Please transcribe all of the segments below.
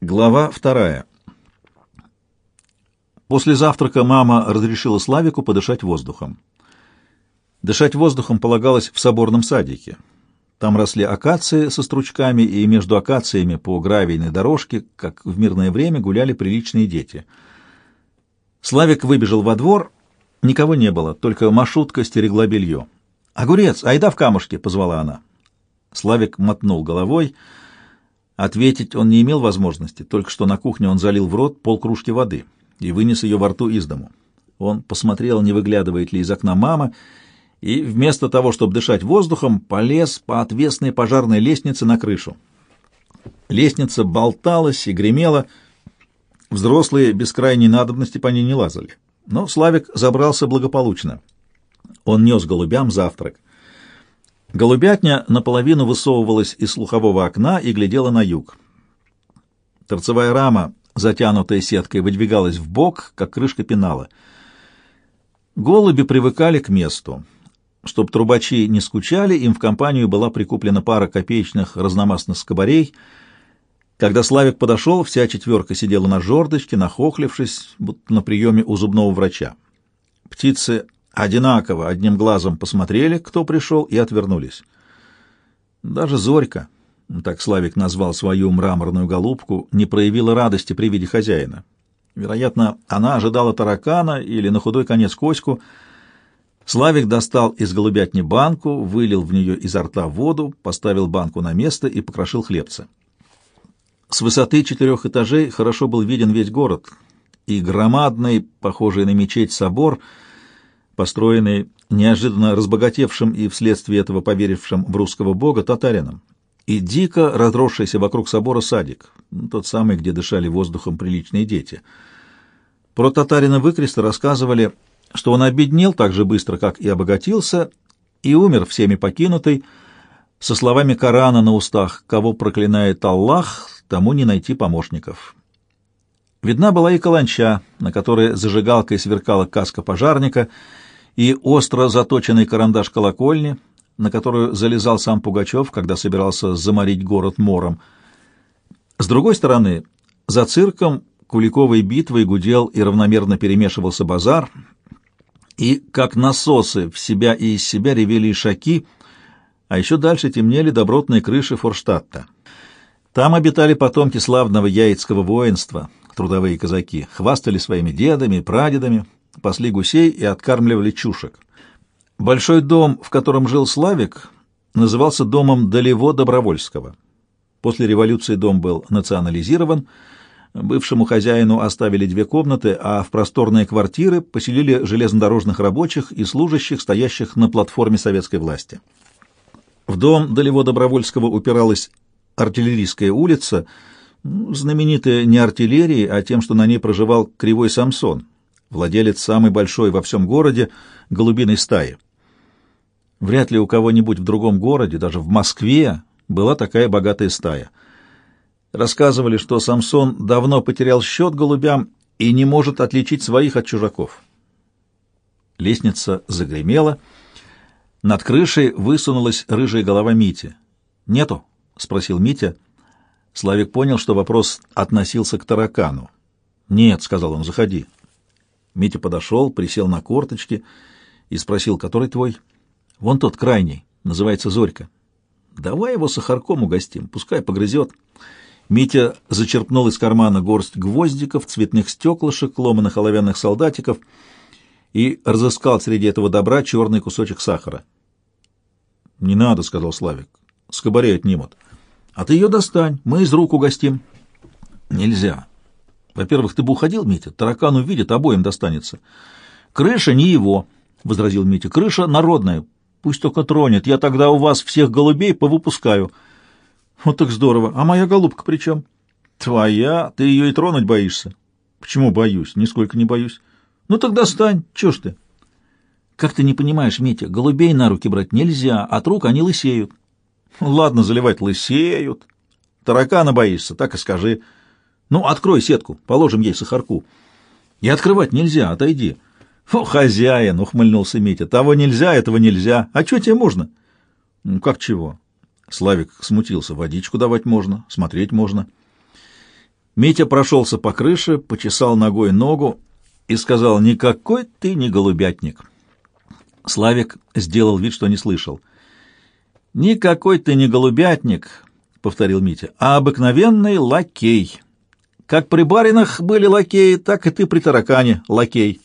Глава вторая. После завтрака мама разрешила Славику подышать воздухом. Дышать воздухом полагалось в соборном садике. Там росли акации со стручками, и между акациями по гравийной дорожке, как в мирное время, гуляли приличные дети. Славик выбежал во двор, никого не было, только Машутка стерегла белье. «Огурец, айда в камушки!» — позвала она. Славик мотнул головой — Ответить он не имел возможности, только что на кухне он залил в рот полкружки воды и вынес ее во рту из дому. Он посмотрел, не выглядывает ли из окна мама, и вместо того, чтобы дышать воздухом, полез по отвесной пожарной лестнице на крышу. Лестница болталась и гремела, взрослые без крайней надобности по ней не лазали. Но Славик забрался благополучно. Он нес голубям завтрак. Голубятня наполовину высовывалась из слухового окна и глядела на юг. Торцевая рама, затянутая сеткой, выдвигалась в бок, как крышка пенала. Голуби привыкали к месту. Чтоб трубачи не скучали, им в компанию была прикуплена пара копеечных разномастных скобарей. Когда Славик подошел, вся четверка сидела на жердочке, нахохлившись, будто на приеме у зубного врача. Птицы одинаково одним глазом посмотрели, кто пришел, и отвернулись. Даже Зорька, так Славик назвал свою мраморную голубку, не проявила радости при виде хозяина. Вероятно, она ожидала таракана или на худой конец коську. Славик достал из голубятни банку, вылил в нее изо рта воду, поставил банку на место и покрошил хлебца. С высоты четырех этажей хорошо был виден весь город, и громадный, похожий на мечеть собор — построенный неожиданно разбогатевшим и вследствие этого поверившим в русского бога татарином, и дико разросшийся вокруг собора садик, тот самый, где дышали воздухом приличные дети. Про татарина выкреста рассказывали, что он обеднел так же быстро, как и обогатился, и умер всеми покинутый, со словами Корана на устах «Кого проклинает Аллах, тому не найти помощников». Видна была и каланча, на которой зажигалкой сверкала каска пожарника — и остро заточенный карандаш колокольни, на которую залезал сам Пугачев, когда собирался заморить город мором. С другой стороны, за цирком Куликовой битвой гудел и равномерно перемешивался базар, и, как насосы, в себя и из себя ревели ишаки, а еще дальше темнели добротные крыши Форштадта. Там обитали потомки славного яицкого воинства, трудовые казаки, хвастали своими дедами, прадедами, пасли гусей и откармливали чушек. Большой дом, в котором жил Славик, назывался домом Долево Добровольского. После революции дом был национализирован, бывшему хозяину оставили две комнаты, а в просторные квартиры поселили железнодорожных рабочих и служащих, стоящих на платформе советской власти. В дом Долево Добровольского упиралась артиллерийская улица, знаменитая не артиллерией, а тем, что на ней проживал Кривой Самсон, владелец самой большой во всем городе голубиной стаи. Вряд ли у кого-нибудь в другом городе, даже в Москве, была такая богатая стая. Рассказывали, что Самсон давно потерял счет голубям и не может отличить своих от чужаков. Лестница загремела. Над крышей высунулась рыжая голова Мити. «Нету?» — спросил Митя. Славик понял, что вопрос относился к таракану. «Нет», — сказал он, — «заходи». Митя подошел, присел на корточки и спросил, который твой? Вон тот, крайний, называется Зорька. Давай его сахарком угостим, пускай погрызет. Митя зачерпнул из кармана горсть гвоздиков, цветных стеклышек, ломаных оловянных солдатиков и разыскал среди этого добра черный кусочек сахара. — Не надо, — сказал Славик, — скобарей отнимут. — А ты ее достань, мы из рук угостим. — Нельзя. Во-первых, ты бы уходил, Митя, таракан увидит, обоим достанется. Крыша не его, — возразил Митя, — крыша народная. Пусть только тронет, я тогда у вас всех голубей повыпускаю. Вот так здорово. А моя голубка при чем? Твоя, ты ее и тронуть боишься. Почему боюсь? Нисколько не боюсь. Ну тогда стань, чё ж ты? Как ты не понимаешь, Митя, голубей на руки брать нельзя, от рук они лысеют. Ладно, заливать лысеют. Таракана боишься, так и скажи. Ну, открой сетку, положим ей сахарку. И открывать нельзя, отойди. О, хозяин, ухмыльнулся Митя, того нельзя, этого нельзя. А что тебе можно? Ну, как чего? Славик смутился. Водичку давать можно, смотреть можно. Митя прошелся по крыше, почесал ногой ногу и сказал, «Никакой ты не голубятник». Славик сделал вид, что не слышал. «Никакой ты не голубятник», — повторил Митя, — «а обыкновенный лакей. Как при баринах были лакеи, так и ты при таракане лакей».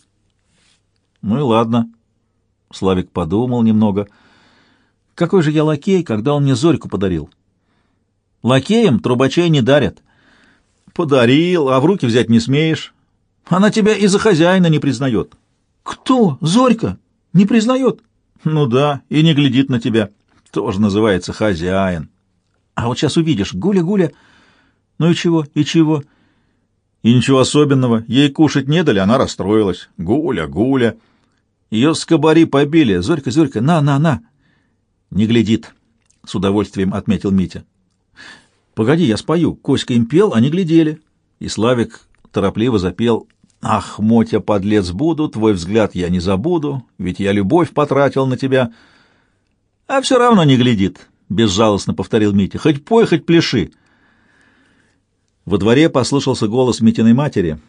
«Ну и ладно». Славик подумал немного. «Какой же я лакей, когда он мне Зорьку подарил?» «Лакеям трубачей не дарят». «Подарил, а в руки взять не смеешь. Она тебя и за хозяина не признает». «Кто? Зорька? Не признает?» «Ну да, и не глядит на тебя. Тоже называется хозяин». «А вот сейчас увидишь, гуля-гуля...» «Ну и чего, и чего?» «И ничего особенного. Ей кушать не дали, она расстроилась. Гуля, гуля...» Ее скобари побили. Зорька, Зорька, на, на, на. Не глядит, с удовольствием отметил Митя. Погоди, я спою. Коська им пел, они глядели. И Славик торопливо запел «Ах, Мотя, подлец буду, твой взгляд я не забуду, ведь я любовь потратил на тебя». «А все равно не глядит», — безжалостно повторил Митя. «Хоть пой, хоть пляши». Во дворе послышался голос Митиной матери.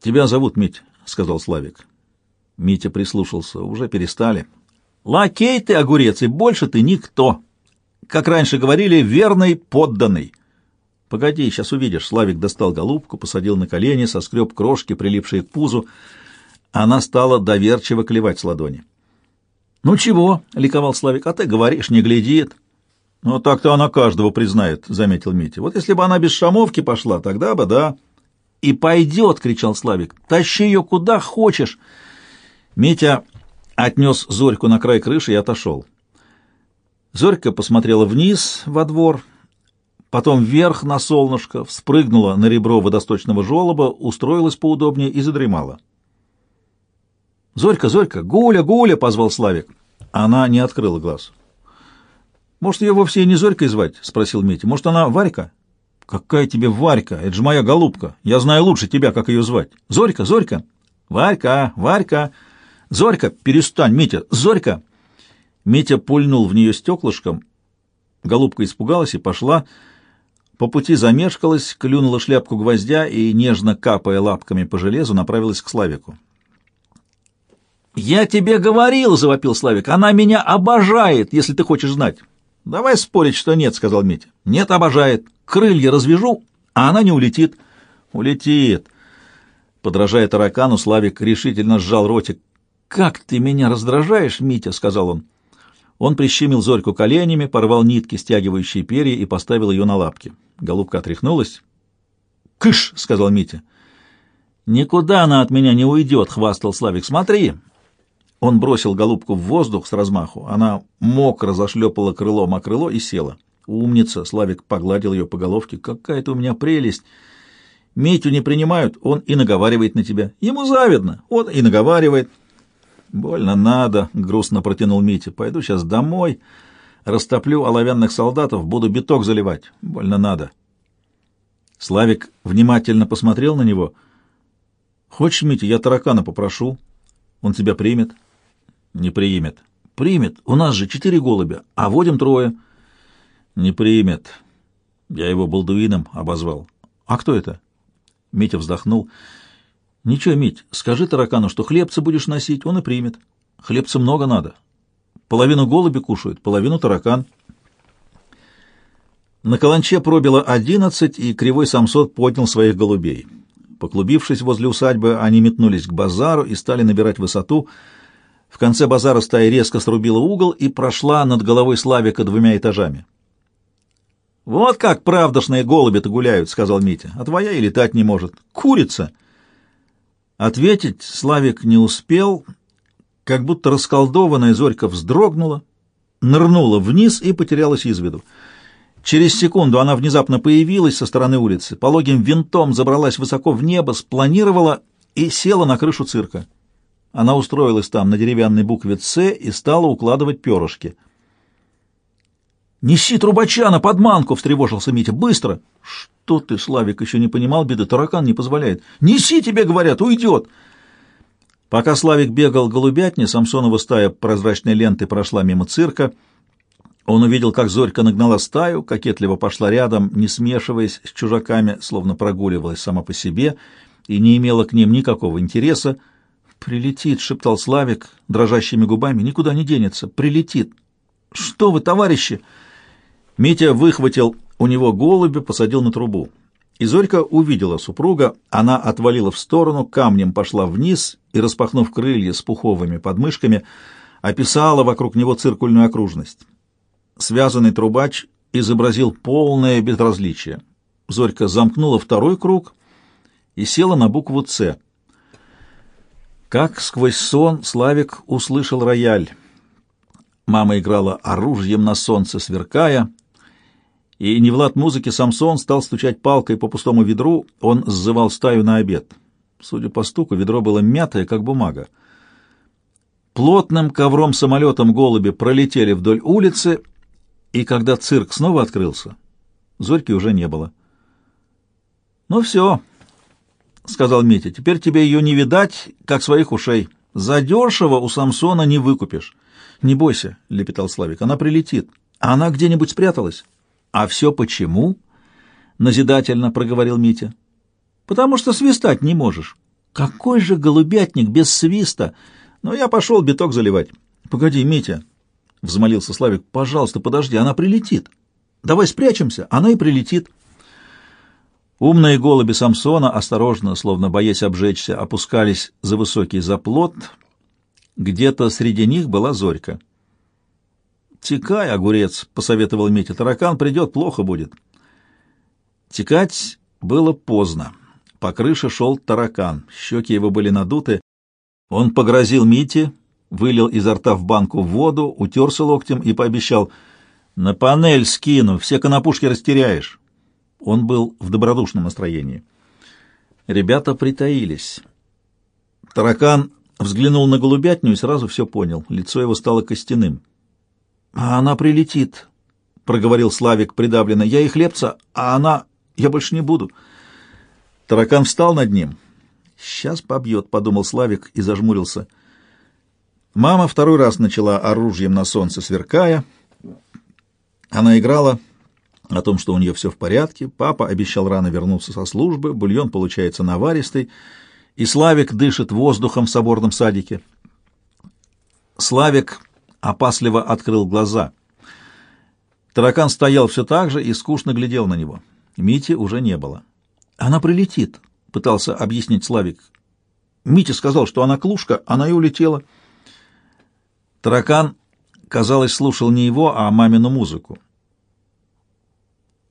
«Тебя зовут Мить», — сказал Славик. Митя прислушался. Уже перестали. «Лакей ты, огурец, и больше ты никто. Как раньше говорили, верный подданный». «Погоди, сейчас увидишь». Славик достал голубку, посадил на колени, соскреб крошки, прилипшие к пузу. Она стала доверчиво клевать с ладони. «Ну чего?» — ликовал Славик. «А ты говоришь, не глядит». «Ну так-то она каждого признает», — заметил Митя. «Вот если бы она без шамовки пошла, тогда бы да». «И пойдет!» — кричал Славик. «Тащи ее куда хочешь!» Митя отнес Зорьку на край крыши и отошел. Зорька посмотрела вниз во двор, потом вверх на солнышко, вспрыгнула на ребро водосточного желоба, устроилась поудобнее и задремала. «Зорька, Зорька, Гуля, Гуля!» — позвал Славик. Она не открыла глаз. «Может, ее вовсе и не Зорькой звать?» — спросил Митя. «Может, она Варька?» «Какая тебе Варька? Это же моя голубка. Я знаю лучше тебя, как ее звать. Зорька, Зорька!» «Варька, Варька!» «Зорька, перестань, Митя! Зорька!» Митя пульнул в нее стеклышком. Голубка испугалась и пошла. По пути замешкалась, клюнула шляпку гвоздя и, нежно капая лапками по железу, направилась к Славику. «Я тебе говорил!» — завопил Славик. «Она меня обожает, если ты хочешь знать!» «Давай спорить, что нет», — сказал Митя. «Нет, обожает. Крылья развяжу, а она не улетит». «Улетит». Подражая таракану, Славик решительно сжал ротик. «Как ты меня раздражаешь, Митя!» — сказал он. Он прищемил Зорьку коленями, порвал нитки, стягивающие перья, и поставил ее на лапки. Голубка отряхнулась. «Кыш!» — сказал Митя. «Никуда она от меня не уйдет!» — хвастал Славик. «Смотри!» Он бросил голубку в воздух с размаху. Она мокро зашлепала крылом о крыло и села. «Умница!» — Славик погладил ее по головке. «Какая ты у меня прелесть!» «Митю не принимают, он и наговаривает на тебя. Ему завидно, он и наговаривает». «Больно надо», — грустно протянул Митя. «Пойду сейчас домой, растоплю оловянных солдатов, буду биток заливать. Больно надо». Славик внимательно посмотрел на него. «Хочешь, Митя, я таракана попрошу? Он тебя примет?» «Не примет». «Примет. У нас же четыре голубя, а водим трое». «Не примет». Я его балдуином обозвал. «А кто это?» Митя вздохнул. Ничего, Мить, скажи таракану, что хлебца будешь носить, он и примет. Хлебца много надо. Половину голуби кушают, половину таракан. На каланче пробило одиннадцать, и кривой самсот поднял своих голубей. Поклубившись возле усадьбы, они метнулись к базару и стали набирать высоту. В конце базара стая резко срубила угол и прошла над головой Славика двумя этажами. «Вот как правдошные голуби-то гуляют», — сказал Митя, — «а твоя и летать не может. Курица!» Ответить Славик не успел, как будто расколдованная Зорька вздрогнула, нырнула вниз и потерялась из виду. Через секунду она внезапно появилась со стороны улицы, пологим винтом забралась высоко в небо, спланировала и села на крышу цирка. Она устроилась там на деревянной букве «Ц» и стала укладывать перышки. «Неси трубача на подманку!» — встревожился Митя. «Быстро!» Что ты, Славик, еще не понимал беды? Таракан не позволяет. Неси, тебе говорят, уйдет. Пока Славик бегал голубятни, Самсонова стая прозрачной ленты прошла мимо цирка. Он увидел, как Зорька нагнала стаю, кокетливо пошла рядом, не смешиваясь с чужаками, словно прогуливалась сама по себе и не имела к ним никакого интереса. «Прилетит», — шептал Славик дрожащими губами, — «никуда не денется, прилетит». «Что вы, товарищи?» Митя выхватил у него голубя, посадил на трубу. И Зорька увидела супруга, она отвалила в сторону, камнем пошла вниз и, распахнув крылья с пуховыми подмышками, описала вокруг него циркульную окружность. Связанный трубач изобразил полное безразличие. Зорька замкнула второй круг и села на букву «Ц». Как сквозь сон Славик услышал рояль. Мама играла оружием на солнце, сверкая, и не в лад музыки Самсон стал стучать палкой по пустому ведру, он сзывал стаю на обед. Судя по стуку, ведро было мятое, как бумага. Плотным ковром-самолетом голуби пролетели вдоль улицы, и когда цирк снова открылся, Зорьки уже не было. «Ну все», — сказал Митя, — «теперь тебе ее не видать, как своих ушей. Задешево у Самсона не выкупишь». «Не бойся», — лепетал Славик, — «она прилетит. Она где-нибудь спряталась?» «А все почему?» — назидательно проговорил Митя. «Потому что свистать не можешь». «Какой же голубятник без свиста!» «Но я пошел биток заливать». «Погоди, Митя!» — взмолился Славик. «Пожалуйста, подожди, она прилетит. Давай спрячемся, она и прилетит». Умные голуби Самсона, осторожно, словно боясь обжечься, опускались за высокий заплот. Где-то среди них была Зорька. «Текай, огурец», — посоветовал Митя. «Таракан придет, плохо будет». Текать было поздно. По крыше шел таракан. Щеки его были надуты. Он погрозил Мите, вылил изо рта в банку воду, утерся локтем и пообещал «На панель скину, все конопушки растеряешь». Он был в добродушном настроении. Ребята притаились. Таракан взглянул на голубятню и сразу все понял. Лицо его стало костяным. А она прилетит, — проговорил Славик придавленно. Я и хлебца, а она... Я больше не буду. Таракан встал над ним. Сейчас побьет, — подумал Славик и зажмурился. Мама второй раз начала оружием на солнце сверкая. Она играла о том, что у нее все в порядке. Папа обещал рано вернуться со службы, бульон получается наваристый, и Славик дышит воздухом в соборном садике. Славик опасливо открыл глаза. Таракан стоял все так же и скучно глядел на него. Мити уже не было. «Она прилетит», — пытался объяснить Славик. Митя сказал, что она клушка, она и улетела. Таракан, казалось, слушал не его, а мамину музыку.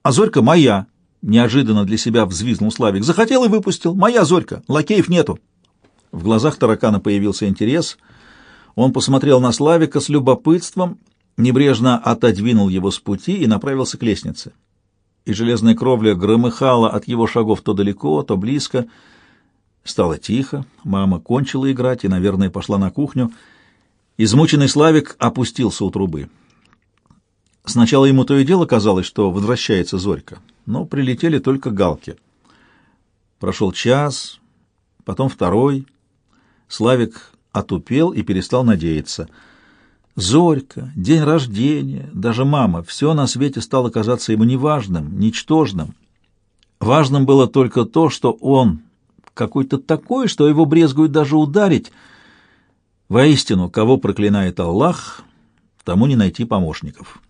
«А Зорька моя!» — неожиданно для себя взвизнул Славик. «Захотел и выпустил. Моя Зорька. Лакеев нету». В глазах таракана появился интерес — он посмотрел на Славика с любопытством, небрежно отодвинул его с пути и направился к лестнице. И железная кровля громыхала от его шагов то далеко, то близко. Стало тихо, мама кончила играть и, наверное, пошла на кухню. Измученный Славик опустился у трубы. Сначала ему то и дело казалось, что возвращается Зорька, но прилетели только галки. Прошел час, потом второй. Славик отупел и перестал надеяться. Зорька, день рождения, даже мама, все на свете стало казаться ему неважным, ничтожным. Важным было только то, что он какой-то такой, что его брезгуют даже ударить. Воистину, кого проклинает Аллах, тому не найти помощников».